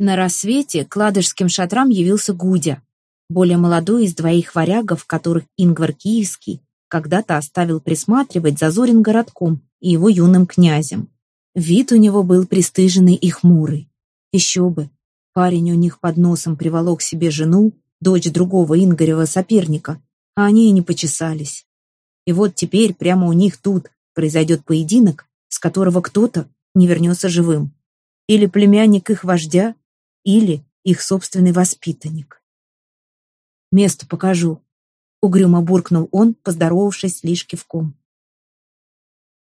На рассвете к ладожским шатрам явился Гудя, более молодой из двоих варягов, которых Ингвар Киевский когда-то оставил присматривать за Зорин городком и его юным князем. Вид у него был пристыженный и хмурый. Еще бы, парень у них под носом приволок себе жену, дочь другого Ингорева соперника, а они и не почесались. И вот теперь прямо у них тут произойдет поединок, с которого кто-то не вернется живым. Или племянник их вождя, или их собственный воспитанник. «Место покажу», — угрюмо буркнул он, поздоровавшись лишь кивком.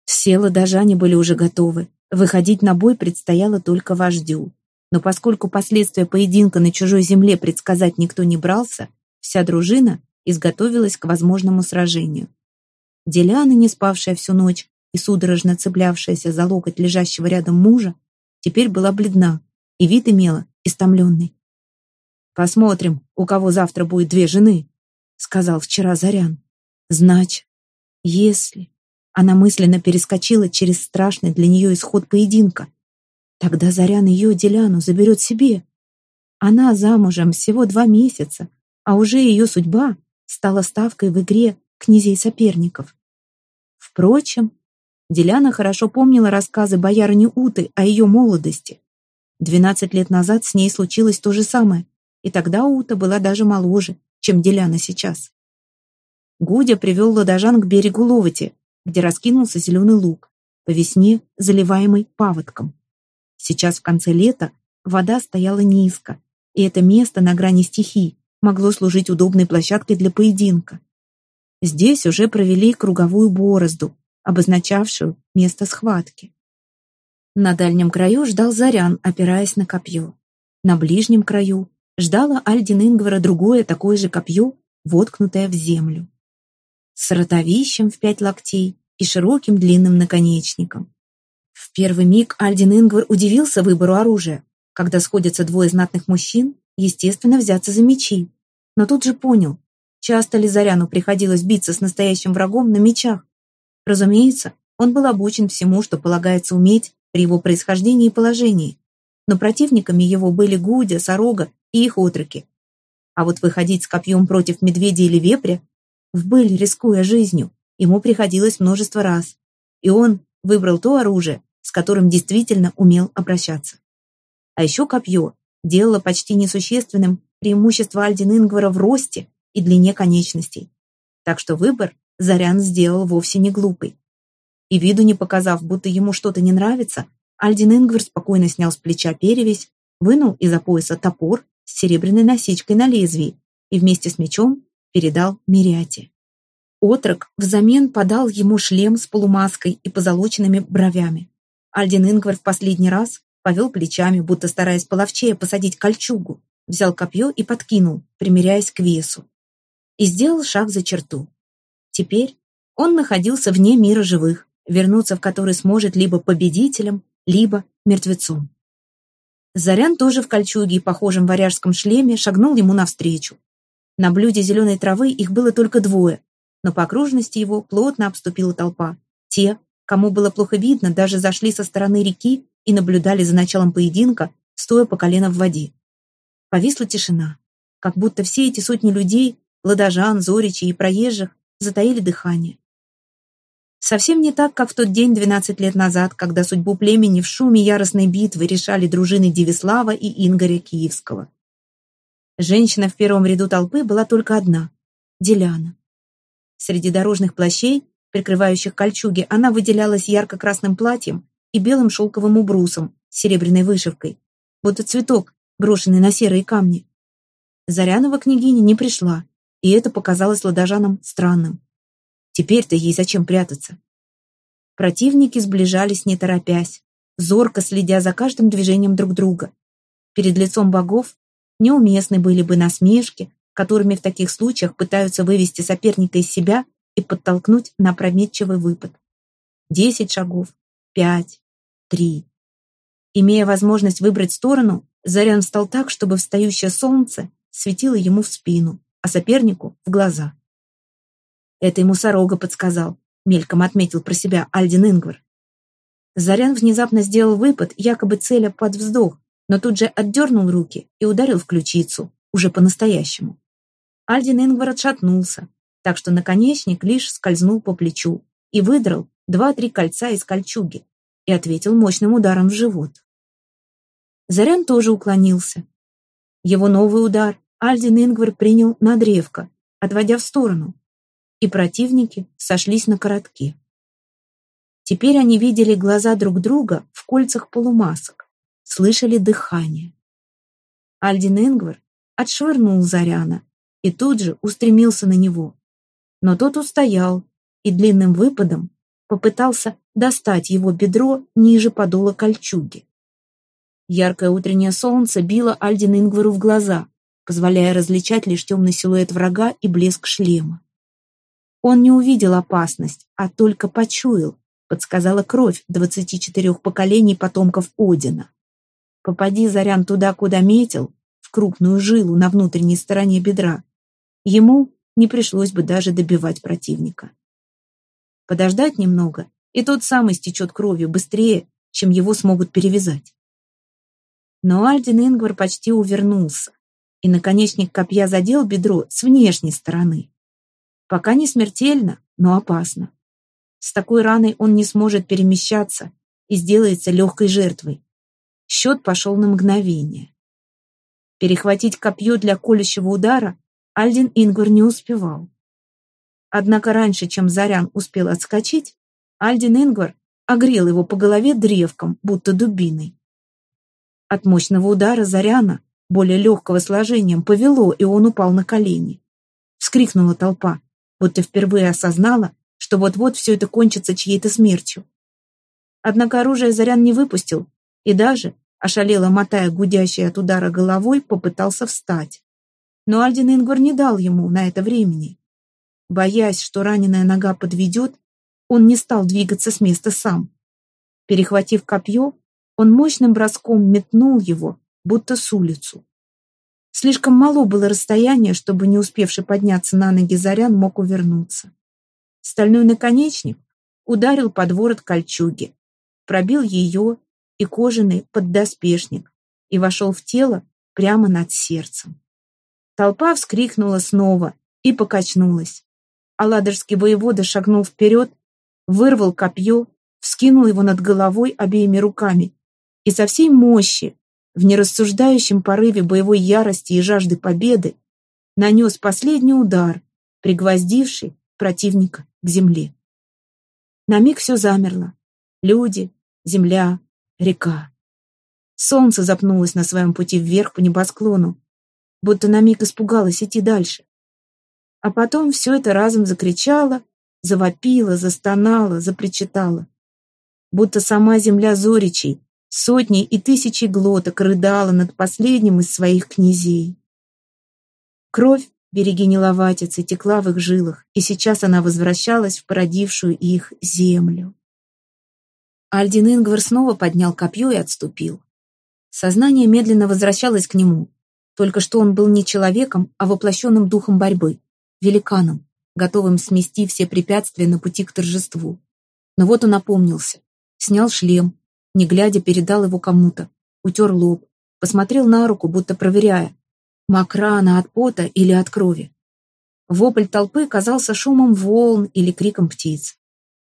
Все ладожане были уже готовы. Выходить на бой предстояло только вождю. Но поскольку последствия поединка на чужой земле предсказать никто не брался, вся дружина изготовилась к возможному сражению. Деляна, не спавшая всю ночь и судорожно цеплявшаяся за локоть лежащего рядом мужа, теперь была бледна и вид имела истомленный. «Посмотрим, у кого завтра будет две жены», — сказал вчера Зарян. «Значит, если...» Она мысленно перескочила через страшный для нее исход поединка. Тогда Зарян ее Деляну заберет себе. Она замужем всего два месяца, а уже ее судьба стала ставкой в игре князей-соперников. Впрочем, Деляна хорошо помнила рассказы боярыни Уты о ее молодости. Двенадцать лет назад с ней случилось то же самое, и тогда Ута была даже моложе, чем Деляна сейчас. Гудя привел ладожан к берегу Ловати, где раскинулся зеленый луг, по весне заливаемый паводком. Сейчас в конце лета вода стояла низко, и это место на грани стихий могло служить удобной площадкой для поединка. Здесь уже провели круговую борозду, обозначавшую место схватки. На дальнем краю ждал Зарян, опираясь на копье. На ближнем краю ждало Альдин Ингвара другое такое же копье, воткнутое в землю с ротовищем в пять локтей и широким длинным наконечником. В первый миг Альдин Ингвар удивился выбору оружия. Когда сходятся двое знатных мужчин, естественно, взяться за мечи. Но тут же понял, часто ли Заряну приходилось биться с настоящим врагом на мечах. Разумеется, он был обучен всему, что полагается уметь при его происхождении и положении. Но противниками его были Гудя, Сорога и их отроки. А вот выходить с копьем против медведя или вепря в быль, рискуя жизнью, ему приходилось множество раз. И он выбрал то оружие, с которым действительно умел обращаться. А еще копье делало почти несущественным преимущество Альдин Ингвара в росте и длине конечностей. Так что выбор Зарян сделал вовсе не глупый. И виду не показав, будто ему что-то не нравится, Альдин Ингвар спокойно снял с плеча перевязь, вынул из-за пояса топор с серебряной насечкой на лезвии и вместе с мечом передал Мириате. Отрок взамен подал ему шлем с полумаской и позолоченными бровями. Альдин Ингвар в последний раз повел плечами, будто стараясь половчее посадить кольчугу, взял копье и подкинул, примеряясь к весу. И сделал шаг за черту. Теперь он находился вне мира живых, вернуться в который сможет либо победителем, либо мертвецом. Зарян тоже в кольчуге и похожем варяжском шлеме шагнул ему навстречу. На блюде зеленой травы их было только двое, но по окружности его плотно обступила толпа. Те, кому было плохо видно, даже зашли со стороны реки и наблюдали за началом поединка, стоя по колено в воде. Повисла тишина, как будто все эти сотни людей, ладожан, зоричей и проезжих, затаили дыхание. Совсем не так, как в тот день 12 лет назад, когда судьбу племени в шуме яростной битвы решали дружины Девислава и Ингоря Киевского. Женщина в первом ряду толпы была только одна — Деляна. Среди дорожных плащей, прикрывающих кольчуги, она выделялась ярко-красным платьем и белым шелковым убрусом с серебряной вышивкой, будто цветок, брошенный на серые камни. Зарянова княгиня не пришла, и это показалось ладожанам странным. Теперь-то ей зачем прятаться? Противники сближались, не торопясь, зорко следя за каждым движением друг друга. Перед лицом богов Неуместны были бы насмешки, которыми в таких случаях пытаются вывести соперника из себя и подтолкнуть на опрометчивый выпад. Десять шагов, пять, три. Имея возможность выбрать сторону, Зарян встал так, чтобы встающее солнце светило ему в спину, а сопернику — в глаза. Это ему Сорога подсказал, мельком отметил про себя Альдин Ингвар. Зарян внезапно сделал выпад, якобы целя под вздох, но тут же отдернул руки и ударил в ключицу, уже по-настоящему. Альдин Ингвар отшатнулся, так что наконечник лишь скользнул по плечу и выдрал два-три кольца из кольчуги и ответил мощным ударом в живот. Зарян тоже уклонился. Его новый удар Альдин Ингвар принял на древко, отводя в сторону, и противники сошлись на коротке. Теперь они видели глаза друг друга в кольцах полумасок, слышали дыхание. Альдин Ингвар отшвырнул Заряна и тут же устремился на него. Но тот устоял и длинным выпадом попытался достать его бедро ниже подола кольчуги. Яркое утреннее солнце било Альдин Ингвару в глаза, позволяя различать лишь темный силуэт врага и блеск шлема. Он не увидел опасность, а только почуял, подсказала кровь двадцати четырех поколений потомков Одина. Попади Зарян туда, куда метил, в крупную жилу на внутренней стороне бедра, ему не пришлось бы даже добивать противника. Подождать немного, и тот сам истечет кровью быстрее, чем его смогут перевязать. Но Альдин Ингвар почти увернулся, и наконечник копья задел бедро с внешней стороны. Пока не смертельно, но опасно. С такой раной он не сможет перемещаться и сделается легкой жертвой. Счет пошел на мгновение. Перехватить копье для колющего удара Альдин Ингвар не успевал. Однако раньше, чем Зарян успел отскочить, Альдин Ингвар огрел его по голове древком, будто дубиной. От мощного удара Заряна, более легкого сложением, повело, и он упал на колени. Вскрикнула толпа, будто впервые осознала, что вот-вот все это кончится чьей-то смертью. Однако оружие Зарян не выпустил и даже, ошалело мотая гудящей от удара головой, попытался встать. Но Альдин Ингвар не дал ему на это времени. Боясь, что раненая нога подведет, он не стал двигаться с места сам. Перехватив копье, он мощным броском метнул его, будто с улицу. Слишком мало было расстояние, чтобы не успевший подняться на ноги Зарян мог увернуться. Стальной наконечник ударил под ворот кольчуги, пробил ее и кожаный поддоспешник и вошел в тело прямо над сердцем. Толпа вскрикнула снова и покачнулась. Аладожский воевода шагнул вперед, вырвал копье, вскинул его над головой обеими руками и со всей мощи, в нерассуждающем порыве боевой ярости и жажды победы, нанес последний удар, пригвоздивший противника к земле. На миг все замерло. Люди, земля, река. Солнце запнулось на своем пути вверх по небосклону, будто на миг испугалось идти дальше. А потом все это разом закричало, завопило, застонало, запричитало. Будто сама земля Зоричей сотни и тысячи глоток рыдала над последним из своих князей. Кровь берегини Ловатицы текла в их жилах, и сейчас она возвращалась в породившую их землю. Альдин Ингвар снова поднял копье и отступил. Сознание медленно возвращалось к нему. Только что он был не человеком, а воплощенным духом борьбы, великаном, готовым смести все препятствия на пути к торжеству. Но вот он опомнился, снял шлем, не глядя передал его кому-то, утер лоб, посмотрел на руку, будто проверяя, Мокра она от пота или от крови. Вопль толпы казался шумом волн или криком птиц.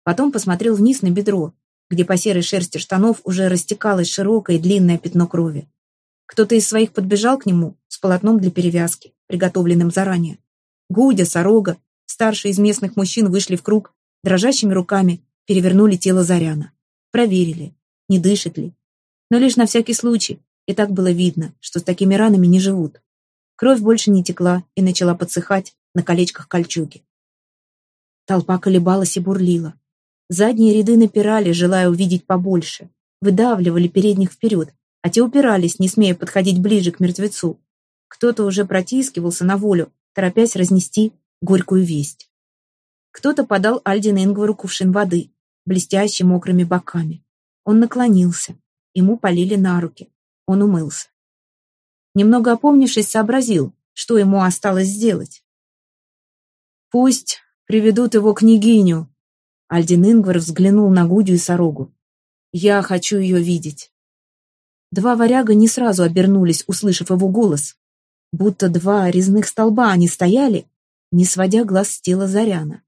Потом посмотрел вниз на бедро, где по серой шерсти штанов уже растекалось широкое длинное пятно крови. Кто-то из своих подбежал к нему с полотном для перевязки, приготовленным заранее. Гудя, Сорога, старшие из местных мужчин вышли в круг, дрожащими руками перевернули тело Заряна. Проверили, не дышит ли. Но лишь на всякий случай, и так было видно, что с такими ранами не живут. Кровь больше не текла и начала подсыхать на колечках кольчуги. Толпа колебалась и бурлила. Задние ряды напирали, желая увидеть побольше. Выдавливали передних вперед, а те упирались, не смея подходить ближе к мертвецу. Кто-то уже протискивался на волю, торопясь разнести горькую весть. Кто-то подал Альдин Ингвару кувшин воды, блестящий мокрыми боками. Он наклонился. Ему полили на руки. Он умылся. Немного опомнившись, сообразил, что ему осталось сделать. «Пусть приведут его княгиню», — Альдин Ингвар взглянул на Гудю и Сорогу. «Я хочу ее видеть». Два варяга не сразу обернулись, услышав его голос. Будто два резных столба они стояли, не сводя глаз с тела Заряна.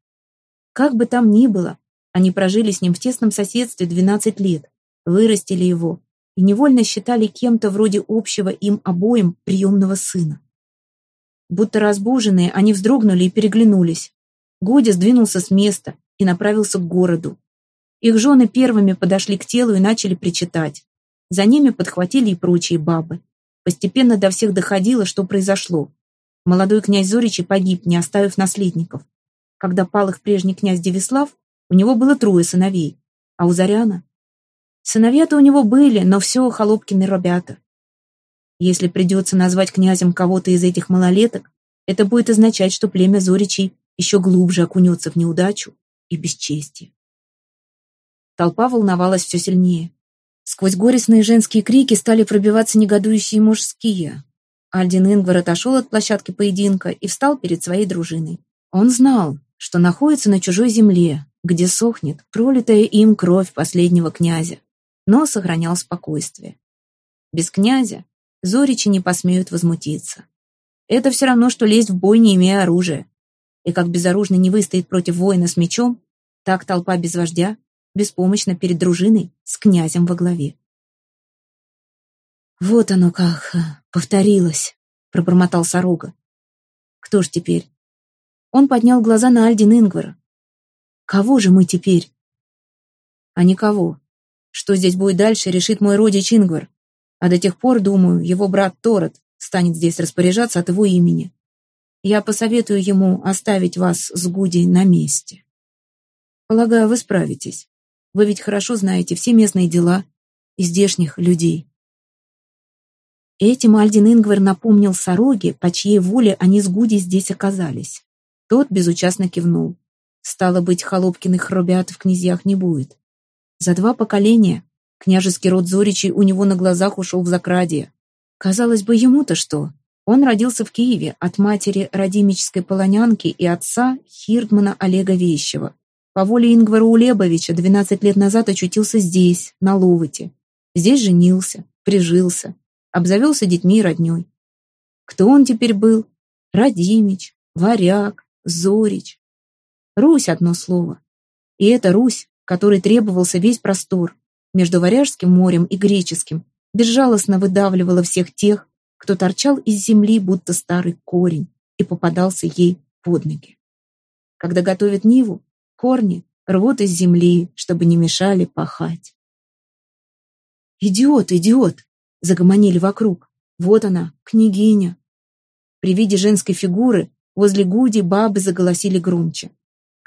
Как бы там ни было, они прожили с ним в тесном соседстве 12 лет, вырастили его и невольно считали кем-то вроде общего им обоим приемного сына. Будто разбуженные, они вздрогнули и переглянулись. Годя сдвинулся с места и направился к городу. Их жены первыми подошли к телу и начали причитать. За ними подхватили и прочие бабы. Постепенно до всех доходило, что произошло. Молодой князь Зоричи погиб, не оставив наследников. Когда пал их прежний князь Девислав, у него было трое сыновей, а у Заряна... Сыновья-то у него были, но все Холопкины ребята. Если придется назвать князем кого-то из этих малолеток, это будет означать, что племя Зоричей еще глубже окунется в неудачу и бесчестие. Толпа волновалась все сильнее. Сквозь горестные женские крики стали пробиваться негодующие мужские. Альдин Ингвар отошел от площадки поединка и встал перед своей дружиной. Он знал, что находится на чужой земле, где сохнет пролитая им кровь последнего князя, но сохранял спокойствие. Без князя зоричи не посмеют возмутиться. Это все равно, что лезть в бой, не имея оружия. И как безоружный не выстоит против воина с мечом, так толпа без вождя беспомощно перед дружиной с князем во главе. «Вот оно как повторилось», — пробормотал Сорога. «Кто ж теперь?» Он поднял глаза на Альдин Ингвара. «Кого же мы теперь?» «А никого. Что здесь будет дальше, решит мой родич Ингвар. А до тех пор, думаю, его брат Торот станет здесь распоряжаться от его имени. Я посоветую ему оставить вас с Гуди на месте. Полагаю, вы справитесь. Вы ведь хорошо знаете все местные дела и здешних людей. Этим Альдин Ингвар напомнил Сороге, по чьей воле они с Гуди здесь оказались. Тот безучастно кивнул. Стало быть, Холопкиных ребят в князьях не будет. За два поколения княжеский род Зоричей у него на глазах ушел в закрадие. Казалось бы, ему-то что? Он родился в Киеве от матери Радимической полонянки и отца Хирдмана Олега Вещева. По воле Ингвара Улебовича 12 лет назад очутился здесь, на Ловоте. Здесь женился, прижился, обзавелся детьми и родней. Кто он теперь был? Радимич, Варяг, Зорич. Русь одно слово. И это Русь, которой требовался весь простор, между Варяжским морем и Греческим, безжалостно выдавливала всех тех, кто торчал из земли, будто старый корень, и попадался ей под ноги. Когда готовят Ниву, Корни рвут из земли, чтобы не мешали пахать. «Идиот, идиот!» — загомонили вокруг. «Вот она, княгиня!» При виде женской фигуры возле Гуди бабы заголосили громче.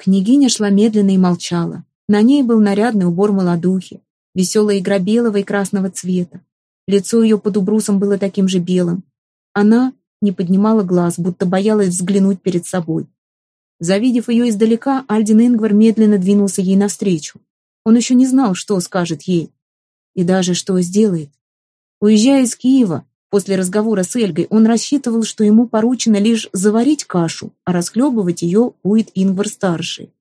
Княгиня шла медленно и молчала. На ней был нарядный убор молодухи, веселая игра белого и красного цвета. Лицо ее под убрусом было таким же белым. Она не поднимала глаз, будто боялась взглянуть перед собой. Завидев ее издалека, Альдин Ингвар медленно двинулся ей навстречу. Он еще не знал, что скажет ей. И даже что сделает. Уезжая из Киева, после разговора с Эльгой, он рассчитывал, что ему поручено лишь заварить кашу, а расхлебывать ее будет Ингвар-старший.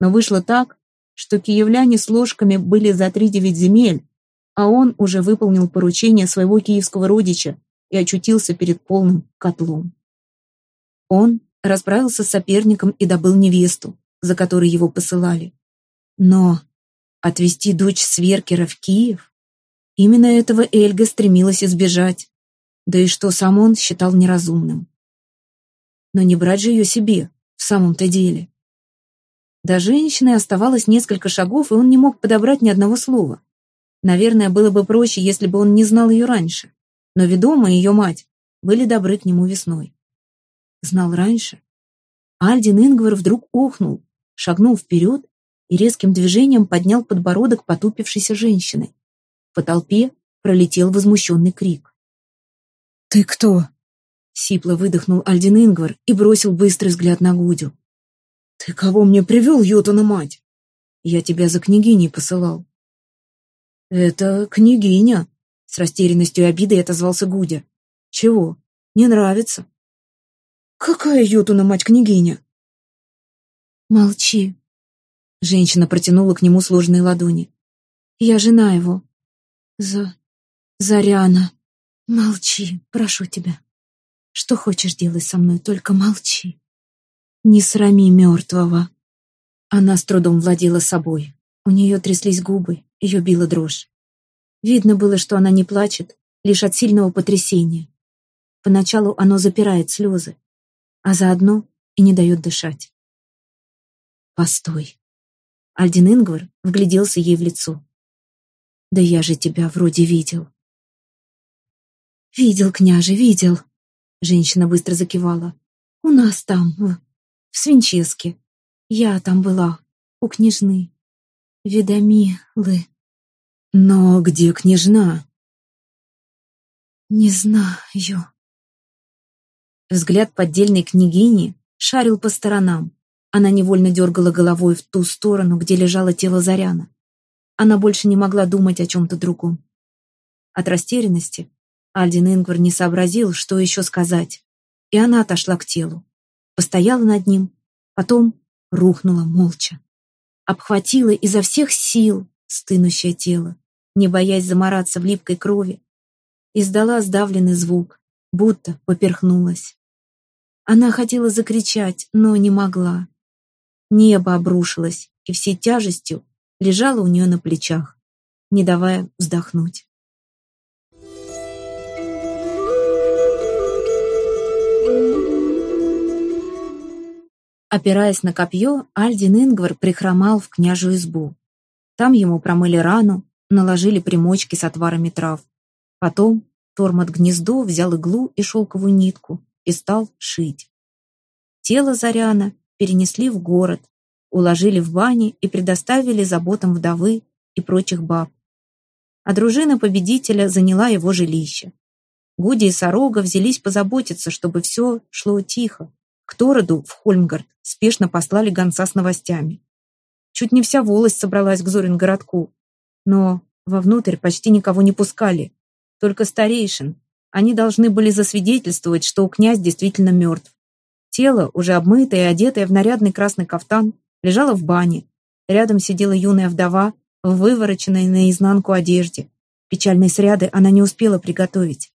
Но вышло так, что киевляне с ложками были за три девять земель, а он уже выполнил поручение своего киевского родича и очутился перед полным котлом. Он расправился с соперником и добыл невесту, за которой его посылали. Но отвезти дочь Сверкера в Киев? Именно этого Эльга стремилась избежать, да и что сам он считал неразумным. Но не брать же ее себе, в самом-то деле. До женщины оставалось несколько шагов, и он не мог подобрать ни одного слова. Наверное, было бы проще, если бы он не знал ее раньше. Но ведома ее мать были добры к нему весной. Знал раньше. Альдин Ингвар вдруг охнул, шагнул вперед и резким движением поднял подбородок потупившейся женщины. По толпе пролетел возмущенный крик. «Ты кто?» Сипло выдохнул Альдин Ингвар и бросил быстрый взгляд на Гудю. «Ты кого мне привел, Йотуна мать?» «Я тебя за княгиней посылал». «Это княгиня», — с растерянностью и обидой отозвался Гудя. «Чего? Не нравится?» «Какая Йотуна мать-княгиня?» «Молчи». Женщина протянула к нему сложные ладони. «Я жена его. За... Заряна, молчи, прошу тебя. Что хочешь делай со мной, только молчи. Не срами мертвого. Она с трудом владела собой. У нее тряслись губы, ее била дрожь. Видно было, что она не плачет, лишь от сильного потрясения. Поначалу оно запирает слезы, а заодно и не дает дышать. «Постой!» Альдин Ингвар вгляделся ей в лицо. «Да я же тебя вроде видел». «Видел, княже, видел!» Женщина быстро закивала. «У нас там, в, в Свинческе. Я там была, у княжны. Ведомилы». «Но где княжна?» «Не знаю». Взгляд поддельной княгини шарил по сторонам. Она невольно дергала головой в ту сторону, где лежало тело Заряна. Она больше не могла думать о чем-то другом. От растерянности Альдин Ингвар не сообразил, что еще сказать, и она отошла к телу. Постояла над ним, потом рухнула молча. Обхватила изо всех сил стынущее тело, не боясь замораться в липкой крови. Издала сдавленный звук, будто поперхнулась. Она хотела закричать, но не могла. Небо обрушилось, и всей тяжестью лежало у нее на плечах, не давая вздохнуть. Опираясь на копье, Альдин Ингвар прихромал в княжу избу. Там ему промыли рану, наложили примочки с отварами трав. Потом Тормот гнездо взял иглу и шелковую нитку и стал шить. Тело Заряна перенесли в город, уложили в бане и предоставили заботам вдовы и прочих баб. А дружина победителя заняла его жилище. Гуди и Сорога взялись позаботиться, чтобы все шло тихо. К Тороду в Хольмгард спешно послали гонца с новостями. Чуть не вся волость собралась к Зорин-городку, но вовнутрь почти никого не пускали, только старейшин. Они должны были засвидетельствовать, что князь действительно мертв. Тело, уже обмытое и одетое в нарядный красный кафтан, лежало в бане. Рядом сидела юная вдова в вывороченной наизнанку одежде. Печальные сряды она не успела приготовить.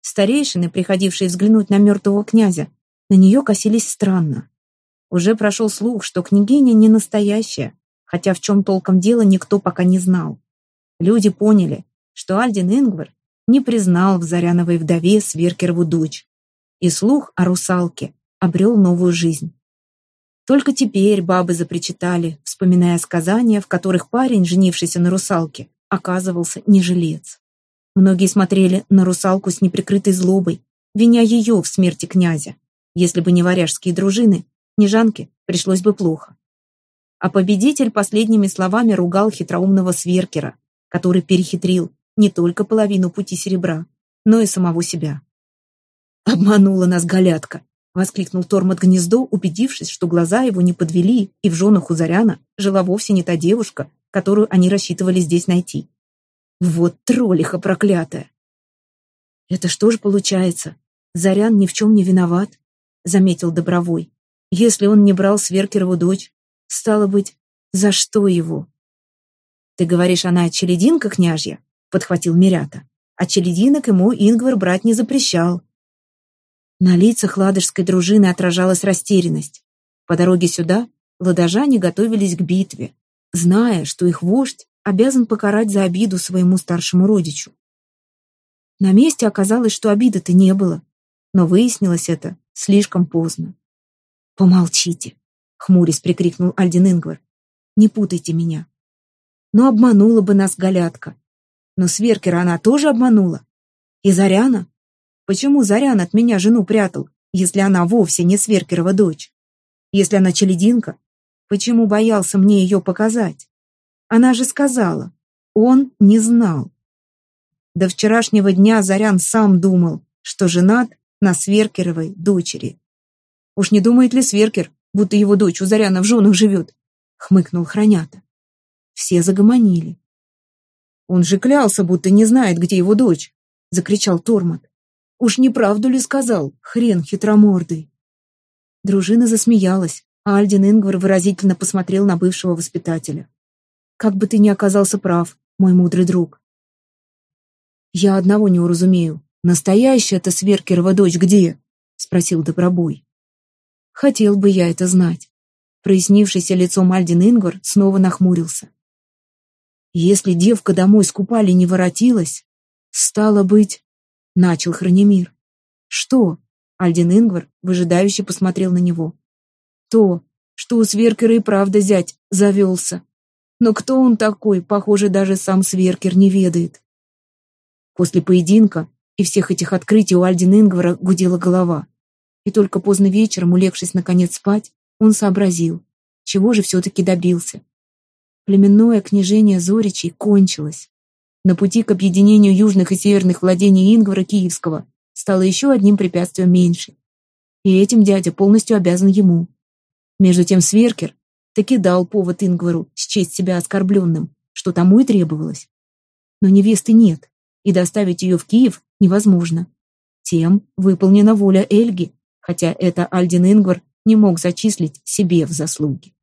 Старейшины, приходившие взглянуть на мертвого князя, на нее косились странно. Уже прошел слух, что княгиня не настоящая, хотя в чем толком дело никто пока не знал. Люди поняли, что Альдин Ингвар не признал в Заряновой вдове Сверкерову дочь, и слух о русалке обрел новую жизнь. Только теперь бабы запричитали, вспоминая сказания, в которых парень, женившийся на русалке, оказывался не жилец. Многие смотрели на русалку с неприкрытой злобой, виня ее в смерти князя. Если бы не варяжские дружины, Нежанке пришлось бы плохо. А победитель последними словами ругал хитроумного сверкера, который перехитрил не только половину пути серебра, но и самого себя. «Обманула нас галятка!» — воскликнул Тормот гнездо, убедившись, что глаза его не подвели, и в женах у Заряна жила вовсе не та девушка, которую они рассчитывали здесь найти. Вот троллиха проклятая! «Это что же получается? Зарян ни в чем не виноват?» — заметил Добровой. «Если он не брал Сверкерову дочь, стало быть, за что его?» «Ты говоришь, она челединка княжья?» — подхватил Мирята. А челединок ему Ингвар брать не запрещал. На лицах ладожской дружины отражалась растерянность. По дороге сюда ладожане готовились к битве, зная, что их вождь обязан покарать за обиду своему старшему родичу. На месте оказалось, что обиды-то не было, но выяснилось это слишком поздно. «Помолчите!» — хмурясь прикрикнул Альдин Ингвар. «Не путайте меня. Но обманула бы нас Галятка. Но Сверкера она тоже обманула. И Заряна? Почему Зарян от меня жену прятал, если она вовсе не Сверкерова дочь? Если она челединка, почему боялся мне ее показать? Она же сказала, он не знал. До вчерашнего дня Зарян сам думал, что женат на Сверкеровой дочери. Уж не думает ли Сверкер, будто его дочь у Заряна в женах живет? Хмыкнул Хранята. Все загомонили. «Он же клялся, будто не знает, где его дочь!» — закричал Тормот. «Уж не правду ли сказал, хрен хитромордый?» Дружина засмеялась, а Альдин Ингвар выразительно посмотрел на бывшего воспитателя. «Как бы ты ни оказался прав, мой мудрый друг. «Я одного не уразумею. Настоящая-то Сверкерова дочь где?» — спросил Добробой. «Хотел бы я это знать». Прояснившееся лицо Мальдин Ингвар снова нахмурился. «Если девка домой с купали не воротилась, стало быть...» — начал Хранимир. «Что?» — Альдин Ингвар выжидающе посмотрел на него. «То, что у Сверкера и правда зять завелся. Но кто он такой, похоже, даже сам Сверкер не ведает». После поединка и всех этих открытий у Альдин Ингвара гудела голова. И только поздно вечером, улегшись наконец спать, он сообразил, чего же все-таки добился. Племенное княжение Зоричей кончилось. На пути к объединению южных и северных владений Ингвара Киевского стало еще одним препятствием меньше. И этим дядя полностью обязан ему. Между тем Сверкер таки дал повод Ингвару счесть себя оскорбленным, что тому и требовалось. Но невесты нет, и доставить ее в Киев невозможно. Тем выполнена воля Эльги, хотя это Альдин Ингвар не мог зачислить себе в заслуги.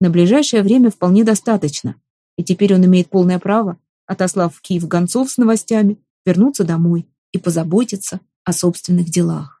На ближайшее время вполне достаточно, и теперь он имеет полное право, отослав в Киев гонцов с новостями, вернуться домой и позаботиться о собственных делах.